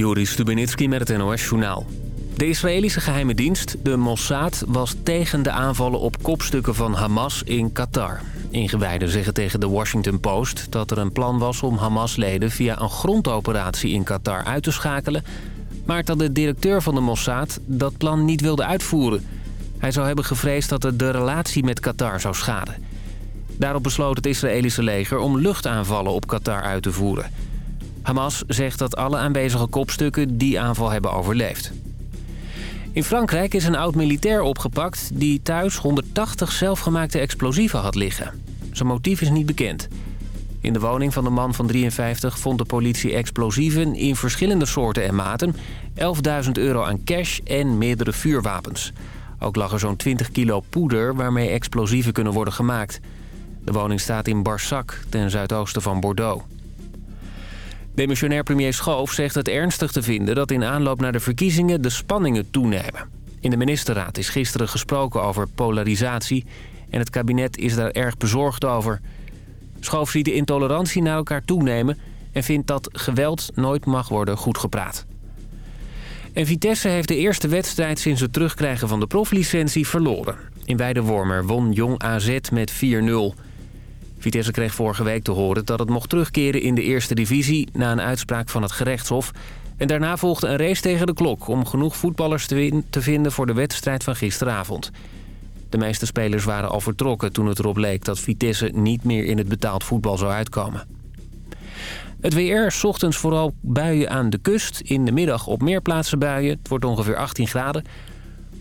Joris Stubenitski met het NOS-journaal. De Israëlische geheime dienst, de Mossad, was tegen de aanvallen op kopstukken van Hamas in Qatar. Ingewijden zeggen tegen de Washington Post dat er een plan was om Hamas-leden via een grondoperatie in Qatar uit te schakelen... maar dat de directeur van de Mossad dat plan niet wilde uitvoeren. Hij zou hebben gevreesd dat het de relatie met Qatar zou schaden. Daarop besloot het Israëlische leger om luchtaanvallen op Qatar uit te voeren... Hamas zegt dat alle aanwezige kopstukken die aanval hebben overleefd. In Frankrijk is een oud-militair opgepakt die thuis 180 zelfgemaakte explosieven had liggen. Zijn motief is niet bekend. In de woning van de man van 53 vond de politie explosieven in verschillende soorten en maten... 11.000 euro aan cash en meerdere vuurwapens. Ook lag er zo'n 20 kilo poeder waarmee explosieven kunnen worden gemaakt. De woning staat in Barsac, ten zuidoosten van Bordeaux. Demissionair premier Schoof zegt het ernstig te vinden... dat in aanloop naar de verkiezingen de spanningen toenemen. In de ministerraad is gisteren gesproken over polarisatie... en het kabinet is daar erg bezorgd over. Schoof ziet de intolerantie naar elkaar toenemen... en vindt dat geweld nooit mag worden goedgepraat. En Vitesse heeft de eerste wedstrijd sinds het terugkrijgen van de proflicentie verloren. In Weidewormer won Jong AZ met 4-0... Vitesse kreeg vorige week te horen dat het mocht terugkeren in de eerste divisie... na een uitspraak van het gerechtshof. En daarna volgde een race tegen de klok... om genoeg voetballers te, vinden voor de wedstrijd van gisteravond. De meeste spelers waren al vertrokken toen het erop leek... dat Vitesse niet meer in het betaald voetbal zou uitkomen. Het weer, ochtends vooral buien aan de kust. In de middag op meer plaatsen buien. Het wordt ongeveer 18 graden.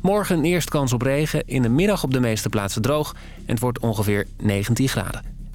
Morgen eerst kans op regen. In de middag op de meeste plaatsen droog. En het wordt ongeveer 19 graden.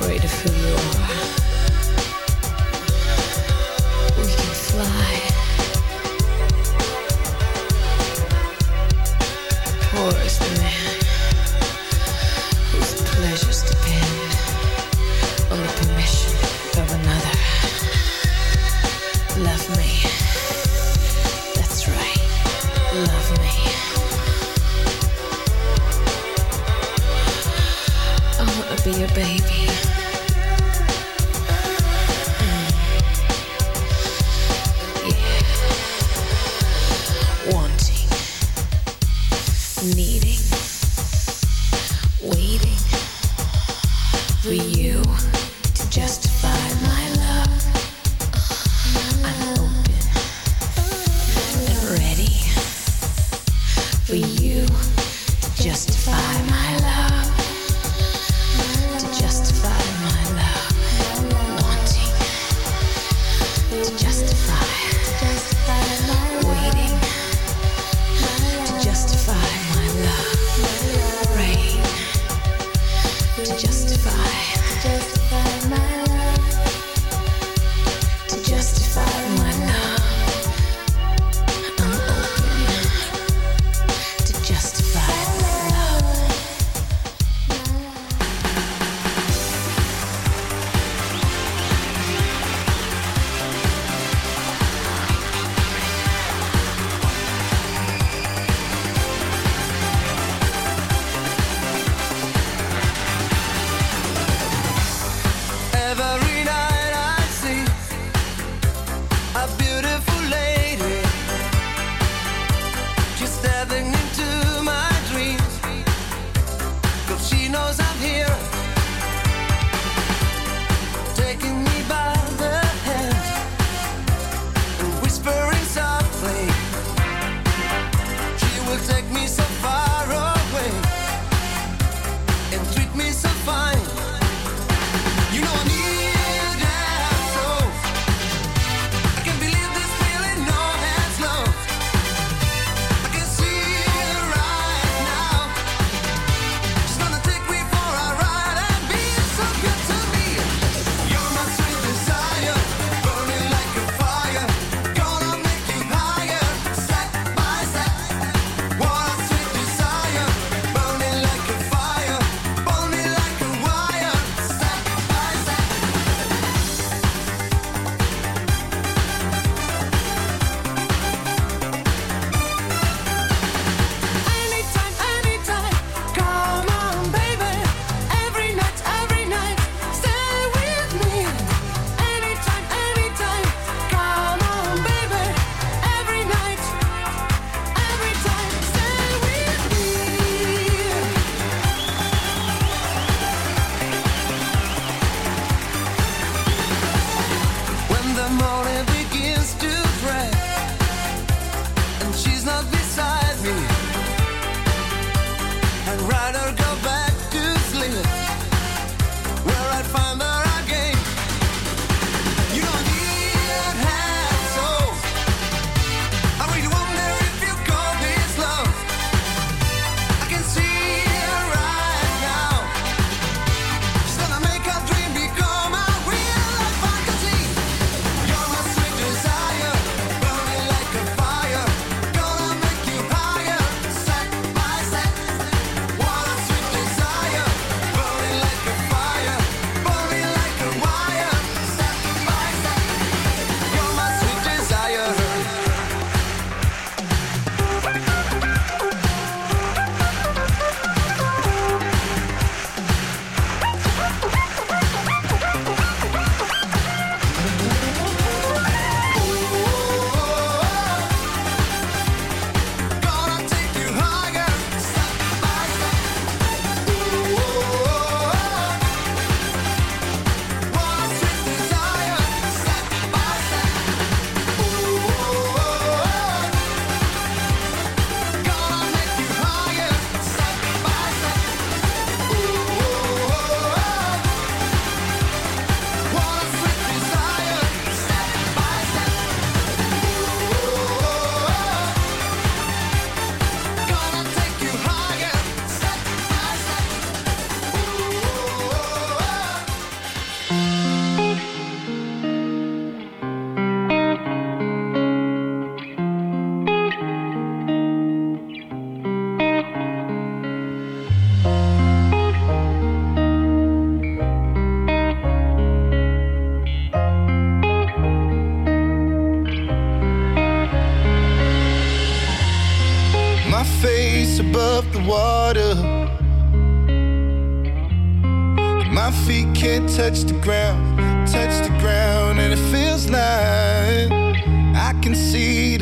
afraid of who you are.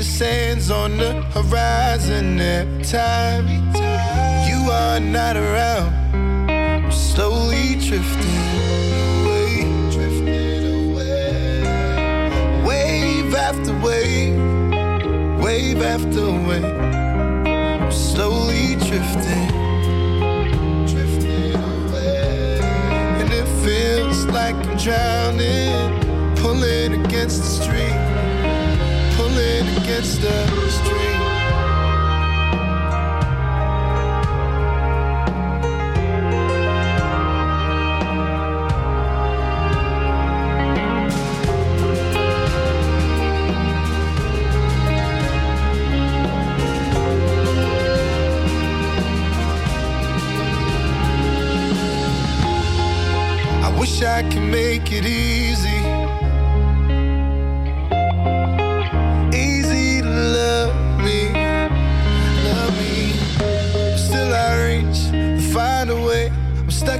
Sands on the horizon every time you are not around. I'm slowly drifting away, drifting away, wave after wave, wave after wave. I'm slowly drifting. Drifting away, and it feels like I'm drowning, pulling against the pulling the stream. wish I could make it. Easy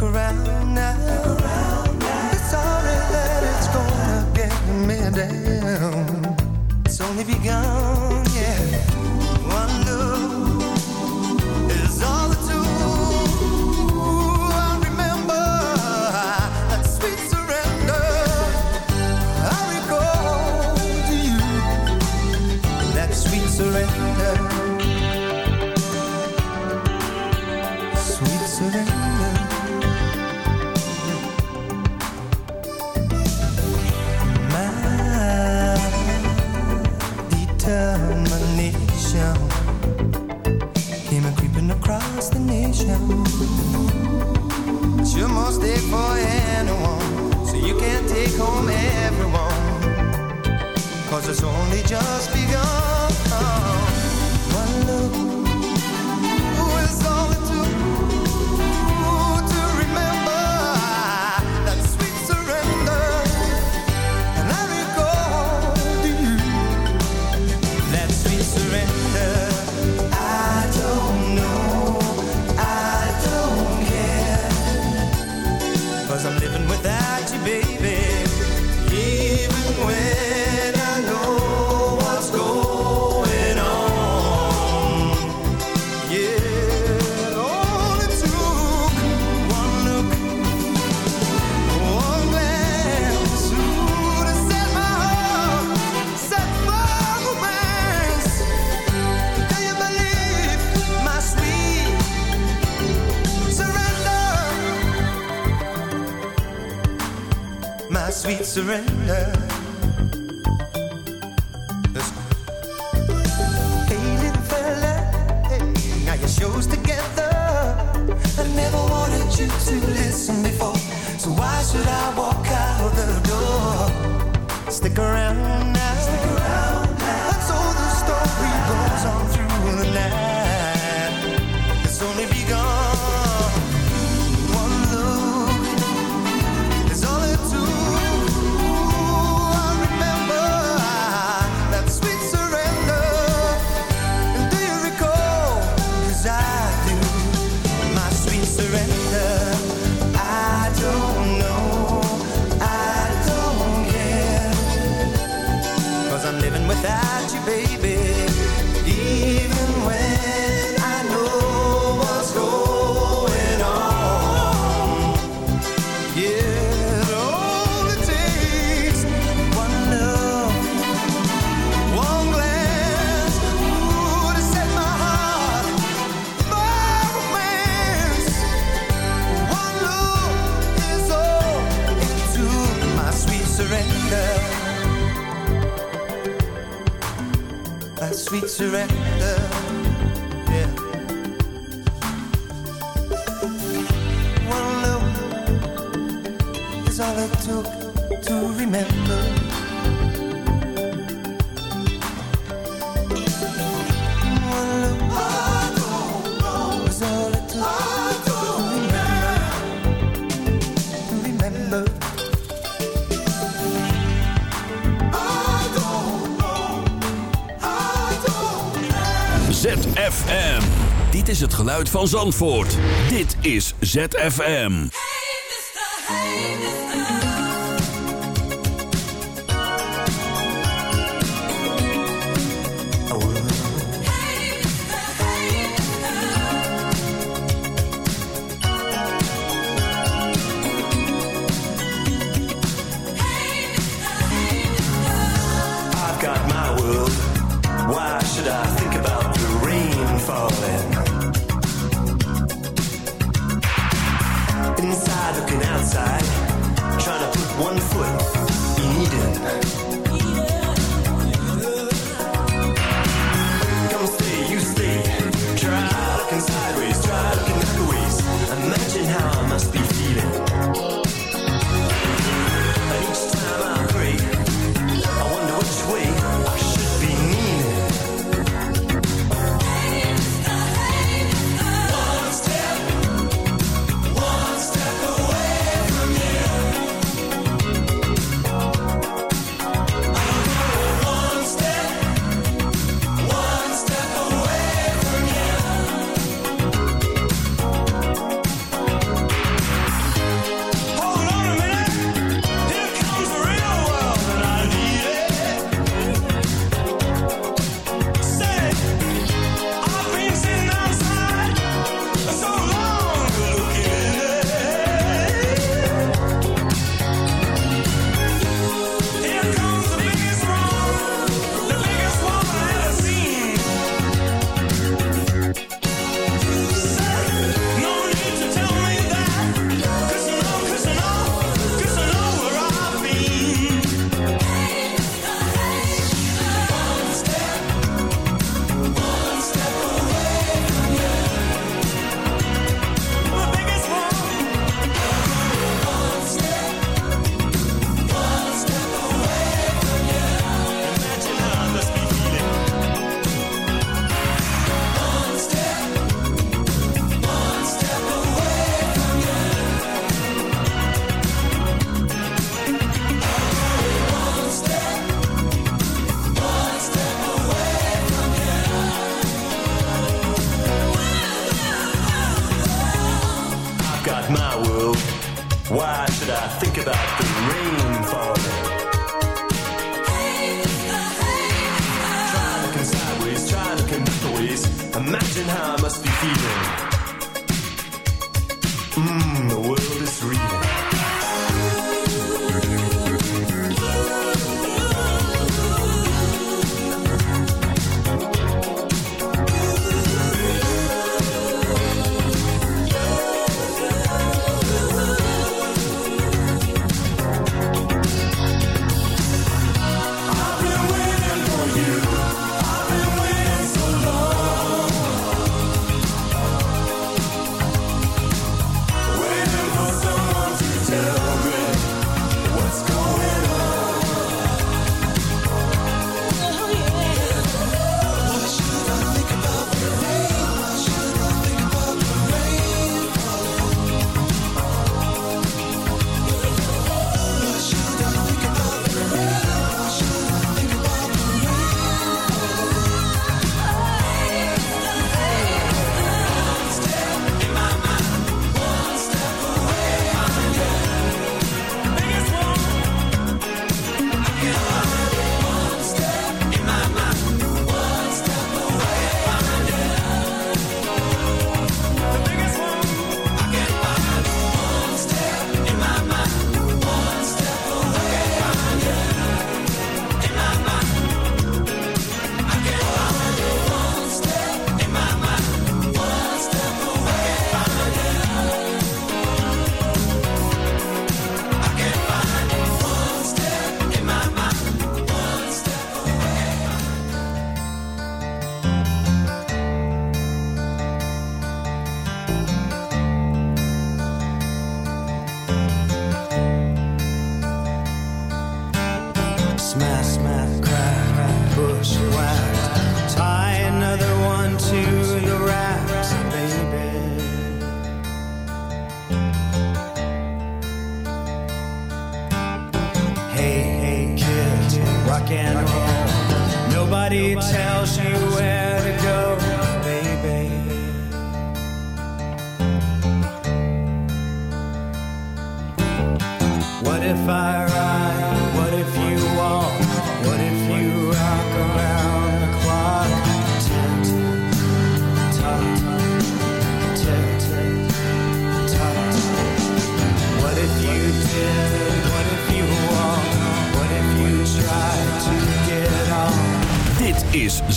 Look around now. Look around. It's sorry that it's gonna get me down. It's only begun. home everyone. Cause it's only just begun. One look surrender. surrender ZFM. Dit is het geluid van Zandvoort. Dit is ZFM. Hey mister, hey mister. side, trying to put one foot